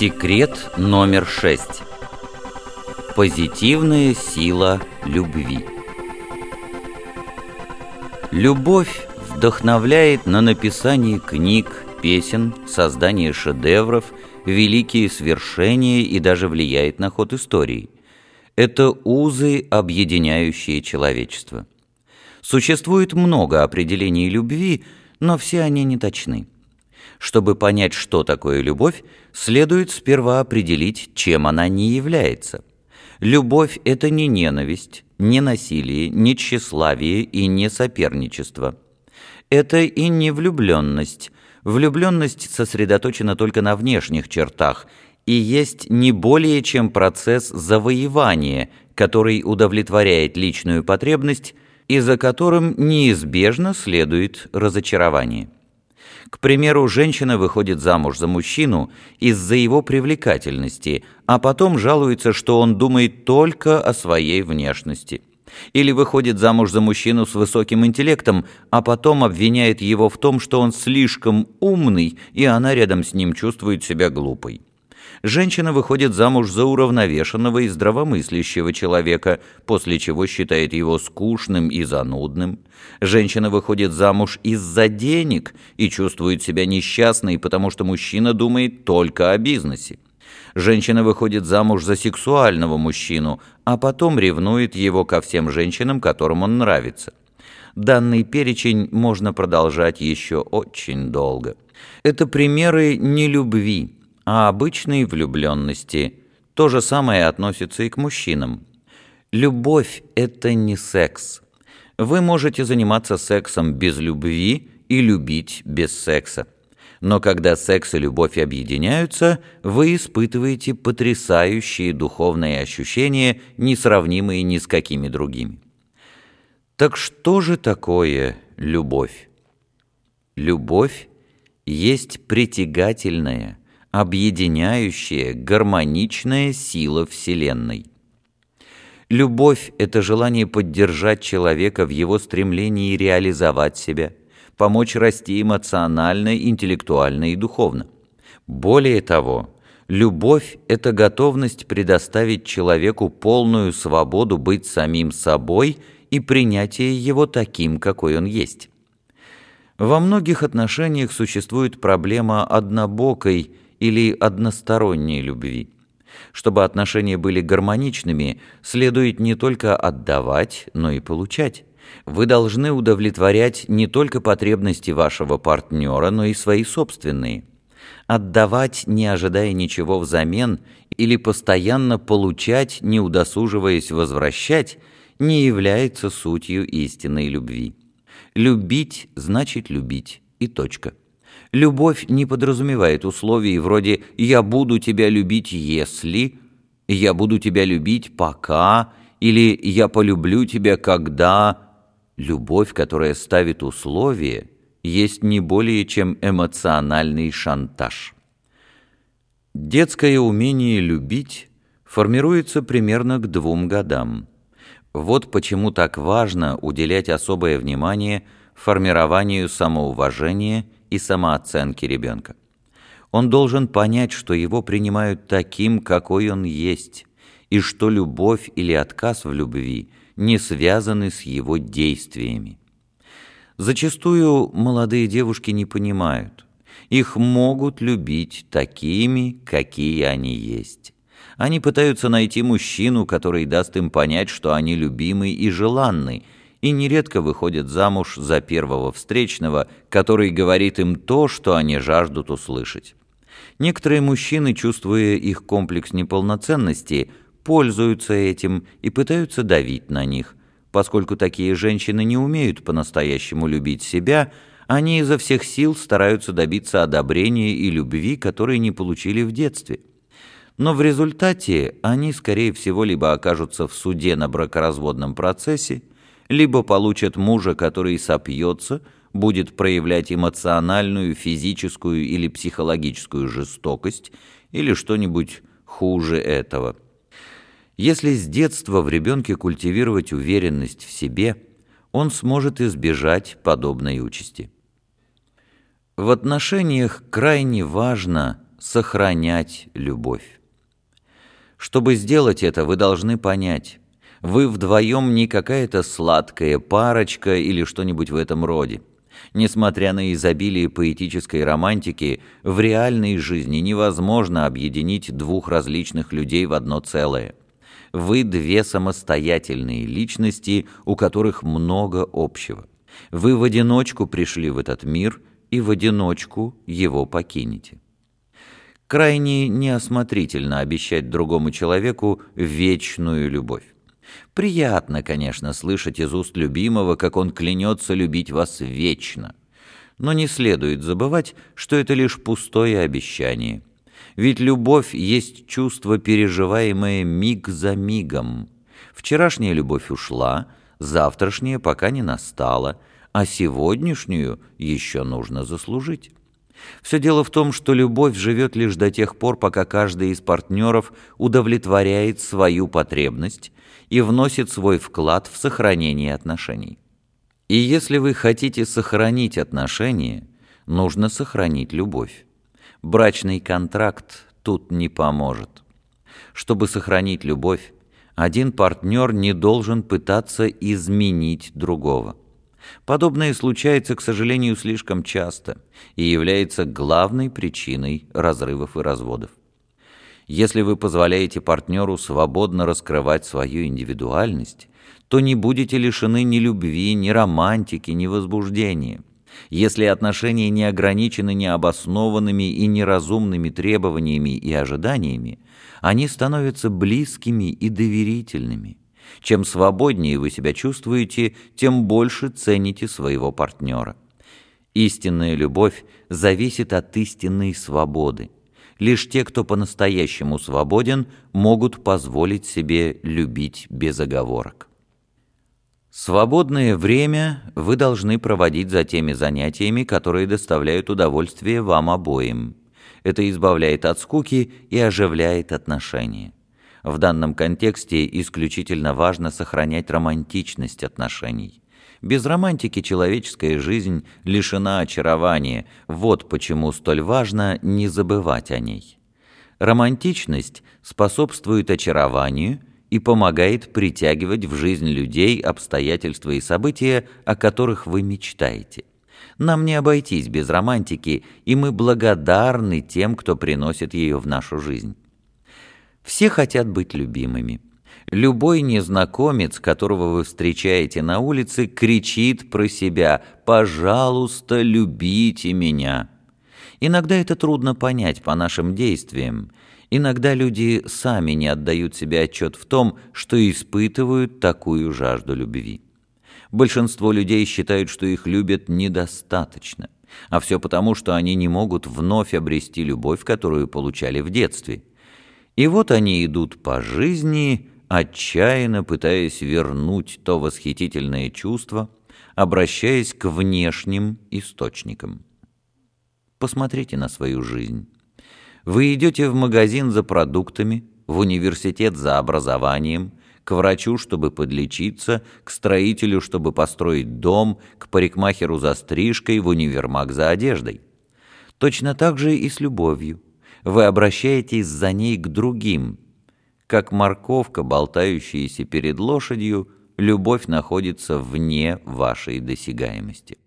Секрет номер шесть. Позитивная сила любви. Любовь вдохновляет на написание книг, песен, создание шедевров, великие свершения и даже влияет на ход истории. Это узы, объединяющие человечество. Существует много определений любви, но все они не точны. Чтобы понять, что такое любовь, следует сперва определить, чем она не является. Любовь – это не ненависть, не насилие, не тщеславие и не соперничество. Это и не влюбленность. Влюбленность сосредоточена только на внешних чертах и есть не более чем процесс завоевания, который удовлетворяет личную потребность и за которым неизбежно следует разочарование. К примеру, женщина выходит замуж за мужчину из-за его привлекательности, а потом жалуется, что он думает только о своей внешности. Или выходит замуж за мужчину с высоким интеллектом, а потом обвиняет его в том, что он слишком умный, и она рядом с ним чувствует себя глупой. Женщина выходит замуж за уравновешенного и здравомыслящего человека, после чего считает его скучным и занудным. Женщина выходит замуж из-за денег и чувствует себя несчастной, потому что мужчина думает только о бизнесе. Женщина выходит замуж за сексуального мужчину, а потом ревнует его ко всем женщинам, которым он нравится. Данный перечень можно продолжать еще очень долго. Это примеры нелюбви, а обычной влюбленности. То же самое относится и к мужчинам. Любовь – это не секс. Вы можете заниматься сексом без любви и любить без секса. Но когда секс и любовь объединяются, вы испытываете потрясающие духовные ощущения, несравнимые ни с какими другими. Так что же такое любовь? Любовь есть притягательная, объединяющая, гармоничная сила Вселенной. Любовь – это желание поддержать человека в его стремлении реализовать себя, помочь расти эмоционально, интеллектуально и духовно. Более того, любовь – это готовность предоставить человеку полную свободу быть самим собой и принятие его таким, какой он есть. Во многих отношениях существует проблема однобокой или односторонней любви. Чтобы отношения были гармоничными, следует не только отдавать, но и получать. Вы должны удовлетворять не только потребности вашего партнера, но и свои собственные. Отдавать, не ожидая ничего взамен, или постоянно получать, не удосуживаясь возвращать, не является сутью истинной любви. Любить значит любить, и точка. Любовь не подразумевает условий вроде «я буду тебя любить, если», «я буду тебя любить, пока» или «я полюблю тебя, когда». Любовь, которая ставит условия, есть не более чем эмоциональный шантаж. Детское умение любить формируется примерно к двум годам. Вот почему так важно уделять особое внимание формированию самоуважения и самооценки ребенка. Он должен понять, что его принимают таким, какой он есть, и что любовь или отказ в любви не связаны с его действиями. Зачастую молодые девушки не понимают. Их могут любить такими, какие они есть. Они пытаются найти мужчину, который даст им понять, что они любимы и желанны, и нередко выходят замуж за первого встречного, который говорит им то, что они жаждут услышать. Некоторые мужчины, чувствуя их комплекс неполноценности, пользуются этим и пытаются давить на них. Поскольку такие женщины не умеют по-настоящему любить себя, они изо всех сил стараются добиться одобрения и любви, которые не получили в детстве. Но в результате они, скорее всего, либо окажутся в суде на бракоразводном процессе, либо получат мужа, который сопьется, будет проявлять эмоциональную, физическую или психологическую жестокость, или что-нибудь хуже этого. Если с детства в ребенке культивировать уверенность в себе, он сможет избежать подобной участи. В отношениях крайне важно сохранять любовь. Чтобы сделать это, вы должны понять, вы вдвоем не какая-то сладкая парочка или что-нибудь в этом роде. Несмотря на изобилие поэтической романтики, в реальной жизни невозможно объединить двух различных людей в одно целое. Вы две самостоятельные личности, у которых много общего. Вы в одиночку пришли в этот мир и в одиночку его покинете. Крайне неосмотрительно обещать другому человеку вечную любовь. Приятно, конечно, слышать из уст любимого, как он клянется любить вас вечно. Но не следует забывать, что это лишь пустое обещание. Ведь любовь есть чувство, переживаемое миг за мигом. Вчерашняя любовь ушла, завтрашняя пока не настала, а сегодняшнюю еще нужно заслужить. Все дело в том, что любовь живет лишь до тех пор, пока каждый из партнеров удовлетворяет свою потребность и вносит свой вклад в сохранение отношений. И если вы хотите сохранить отношения, нужно сохранить любовь. Брачный контракт тут не поможет. Чтобы сохранить любовь, один партнер не должен пытаться изменить другого. Подобное случается, к сожалению, слишком часто и является главной причиной разрывов и разводов. Если вы позволяете партнеру свободно раскрывать свою индивидуальность, то не будете лишены ни любви, ни романтики, ни возбуждения. Если отношения не ограничены необоснованными и неразумными требованиями и ожиданиями, они становятся близкими и доверительными. Чем свободнее вы себя чувствуете, тем больше цените своего партнера. Истинная любовь зависит от истинной свободы. Лишь те, кто по-настоящему свободен, могут позволить себе любить без оговорок. Свободное время вы должны проводить за теми занятиями, которые доставляют удовольствие вам обоим. Это избавляет от скуки и оживляет отношения. В данном контексте исключительно важно сохранять романтичность отношений. Без романтики человеческая жизнь лишена очарования, вот почему столь важно не забывать о ней. Романтичность способствует очарованию и помогает притягивать в жизнь людей обстоятельства и события, о которых вы мечтаете. Нам не обойтись без романтики, и мы благодарны тем, кто приносит ее в нашу жизнь. Все хотят быть любимыми. Любой незнакомец, которого вы встречаете на улице, кричит про себя «Пожалуйста, любите меня». Иногда это трудно понять по нашим действиям. Иногда люди сами не отдают себе отчет в том, что испытывают такую жажду любви. Большинство людей считают, что их любят недостаточно, а все потому, что они не могут вновь обрести любовь, которую получали в детстве. И вот они идут по жизни, отчаянно пытаясь вернуть то восхитительное чувство, обращаясь к внешним источникам. Посмотрите на свою жизнь. Вы идете в магазин за продуктами, в университет за образованием, к врачу, чтобы подлечиться, к строителю, чтобы построить дом, к парикмахеру за стрижкой, в универмаг за одеждой. Точно так же и с любовью вы обращаетесь за ней к другим. Как морковка, болтающаяся перед лошадью, любовь находится вне вашей досягаемости.